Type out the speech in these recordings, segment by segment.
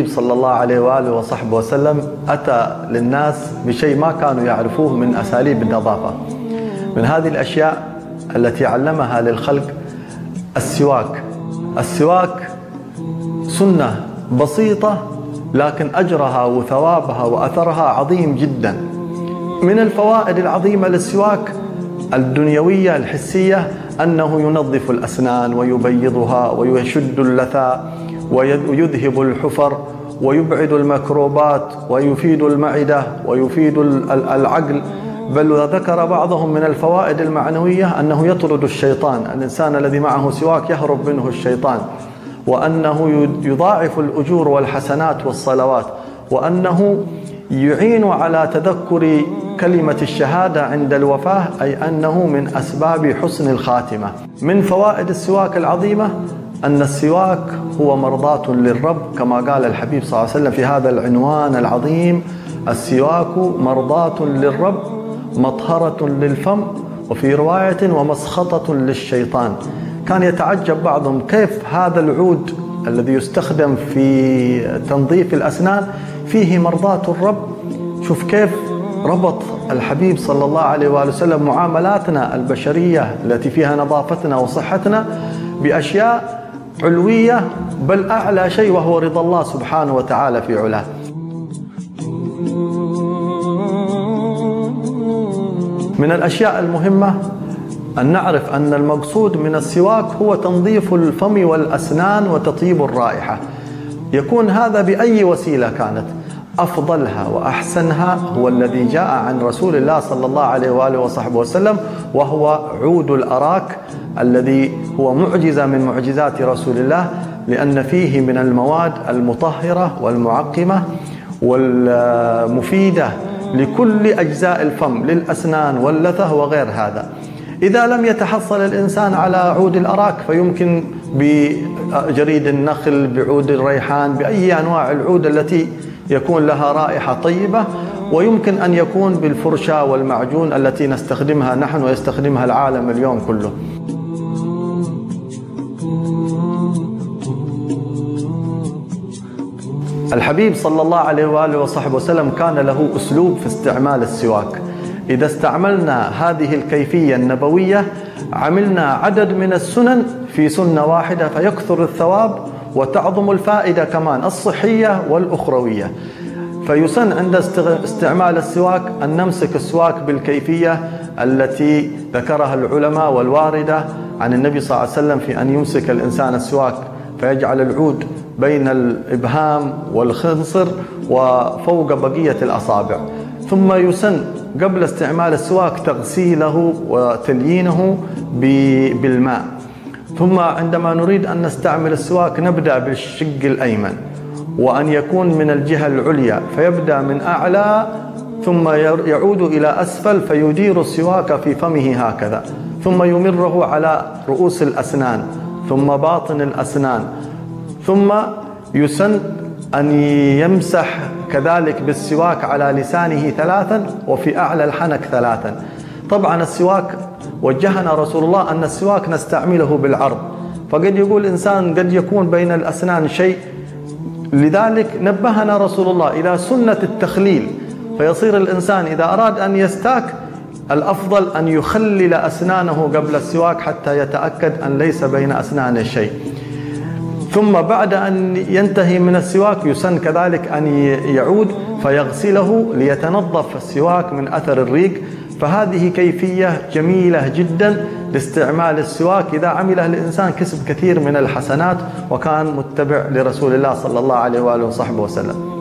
الحبيب صلى الله عليه وآله وصحبه وسلم أتى للناس بشيء ما كانوا يعرفوه من أساليب النظافة. من هذه الأشياء التي علمها للخلق السواك. السواك سنة بسيطة لكن أجرها وثوابها وأثرها عظيم جدا. من الفوائد العظيمة للسواك الدنيوية الحسية أنه ينظف الأسنان ويبيضها ويشد اللثة ويذهب الحفر ويبعد الميكروبات ويفيد المعدة ويفيد العقل. بل ذكر بعضهم من الفوائد المعنوية أنه يطرد الشيطان، الإنسان الذي معه سواك يهرب منه الشيطان، وأنه يضاعف الأجور والحسنات والصلوات، وأنه يعين على تذكر كلمة الشهادة عند الوفاة أي أنه من أسباب حسن الخاتمة. من فوائد السواك العظيمة أن السواك هو مرضاة للرب كما قال الحبيب صلى الله عليه وسلم في هذا العنوان العظيم السواك مرضاة للرب مطهرة للفم وفي رواية ومسخطة للشيطان. كان يتعجب بعضهم كيف هذا العود الذي يستخدم في تنظيف الأسنان فيه مرضاة الرب. شوف كيف ربط الحبيب صلى الله عليه وآله وسلم معاملاتنا البشرية التي فيها نظافتنا وصحتنا بأشياء علوية بل أعلى شيء وهو رضا الله سبحانه وتعالى في علاه. من الأشياء المهمة أن نعرف أن المقصود من السواك هو تنظيف الفم والأسنان وتطيب الرائحة. يكون هذا بأي وسيلة كانت؟ أفضلها وأحسنها هو الذي جاء عن رسول الله صلى الله عليه وآله وصحبه وسلم وهو عود الأراك الذي هو معجزة من معجزات رسول الله لأن فيه من المواد المطهرة والمعقمة والمفيدة لكل أجزاء الفم للأسنان واللثة وغير هذا. إذا لم يتحصل الإنسان على عود الأراك فيمكن بجريد النخل بعود الريحان بأي أنواع العود التي يكون لها رائحة طيبة. ويمكن أن يكون بالفرشاة والمعجون التي نستخدمها نحن ويستخدمها العالم اليوم كله. الحبيب صلى الله عليه وآله وصحبه وسلم كان له أسلوب في استعمال السواك. إذا استعملنا هذه الكيفية النبوية عملنا عدد من السنن في سنة واحدة فيكثر الثواب وتعظم الفائدة كمان الصحية والأخروية. فيسن عند استعمال السواك أن نمسك السواك بالكيفية التي ذكرها العلماء والواردة عن النبي صلى الله عليه وسلم في أن يمسك الإنسان السواك فيجعل العود بين الإبهام والخنصر وفوق بقية الأصابع. ثم يسن قبل استعمال السواك تغسيله وتليينه بالماء. ثم عندما نريد أن نستعمل السواك نبدأ بالشق الأيمن وأن يكون من الجهة العليا فيبدأ من أعلى ثم يعود إلى أسفل فيدير السواك في فمه هكذا. ثم يمره على رؤوس الأسنان ثم باطن الأسنان ثم يسن أن يمسح كذلك بالسواك على لسانه ثلاثا وفي أعلى الحنك ثلاثا. طبعا السواك وجهنا رسول الله أن السواك نستعمله بالعرض. فقد يقول إنسان قد يكون بين الأسنان شيء. لذلك نبهنا رسول الله إلى سنة التخليل. فيصير الإنسان إذا أراد أن يستاك الأفضل أن يخلل أسنانه قبل السواك حتى يتأكد أن ليس بين أسنانه شيء. ثم بعد أن ينتهي من السواك يسن كذلك أن يعود فيغسله ليتنظف السواك من أثر الريق. فهذه كيفية جميلة جدا لاستعمال السواك إذا عمله الإنسان كسب كثير من الحسنات وكان متبع لرسول الله صلى الله عليه وآله وصحبه وسلم.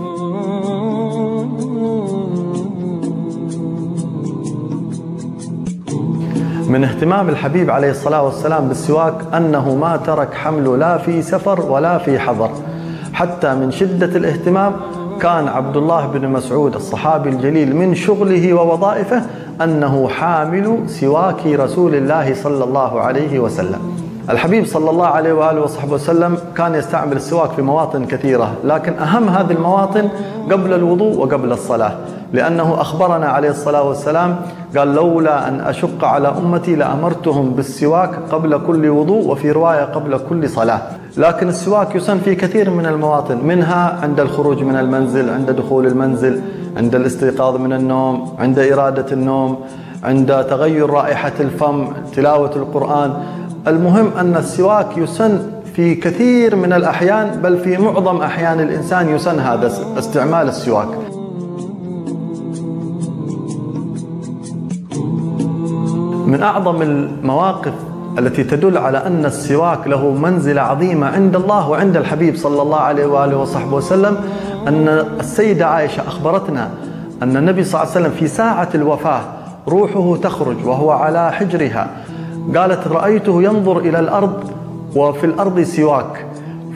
من اهتمام الحبيب عليه الصلاة والسلام بالسواك أنه ما ترك حمله لا في سفر ولا في حضر. حتى من شدة الاهتمام كان عبد الله بن مسعود الصحابي الجليل من شغله ووظائفه أنه حامل سواك رسول الله صلى الله عليه وسلم. الحبيب صلى الله عليه وآله وصحبه وسلم كان يستعمل السواك في مواطن كثيرة لكن أهم هذه المواطن قبل الوضوء وقبل الصلاة لأنه أخبرنا عليه الصلاة والسلام قال لولا أن أشق على أمتي لأمرتهم بالسواك قبل كل وضوء وفي رواية قبل كل صلاة. لكن السواك يسن في كثير من المواطن منها عند الخروج من المنزل عند دخول المنزل عند الاستيقاظ من النوم عند إرادة النوم عند تغير رائحة الفم تلاوة القرآن. المهم أن السواك يسن في كثير من الأحيان بل في معظم أحيان الإنسان يسن هذا استعمال السواك. من أعظم المواقف التي تدل على أن السواك له منزلة عظيمة عند الله وعند الحبيب صلى الله عليه وآله وصحبه وسلم أن السيدة عائشة أخبرتنا أن النبي صلى الله عليه وسلم في ساعة الوفاة روحه تخرج وهو على حجرها. قالت رأيته ينظر إلى الأرض وفي الأرض سواك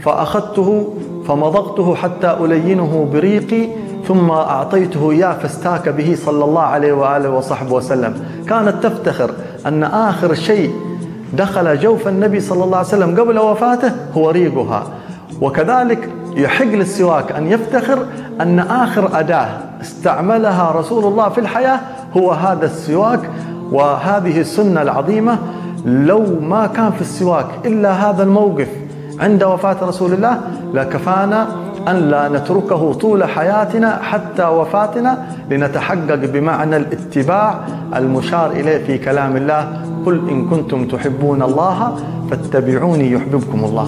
فأخذته فمضغته حتى ألينه بريقي ثم أعطيته إياه فاستاك به صلى الله عليه وآله وصحبه وسلم. كانت تفتخر أن آخر شيء دخل جوف النبي صلى الله عليه وسلم قبل وفاته هو ريقها. وكذلك يحق للسواك أن يفتخر أن آخر أداة استعملها رسول الله في الحياة هو هذا السواك وهذه السنة العظيمة لو ما كان في السواك إلا هذا الموقف عند وفاة رسول الله لكفانا أن لا نتركه طول حياتنا حتى وفاتنا لنتحقق بمعنى الاتباع المشار إليه في كلام الله. قل إن كنتم تحبون الله فاتبعوني يحببكم الله.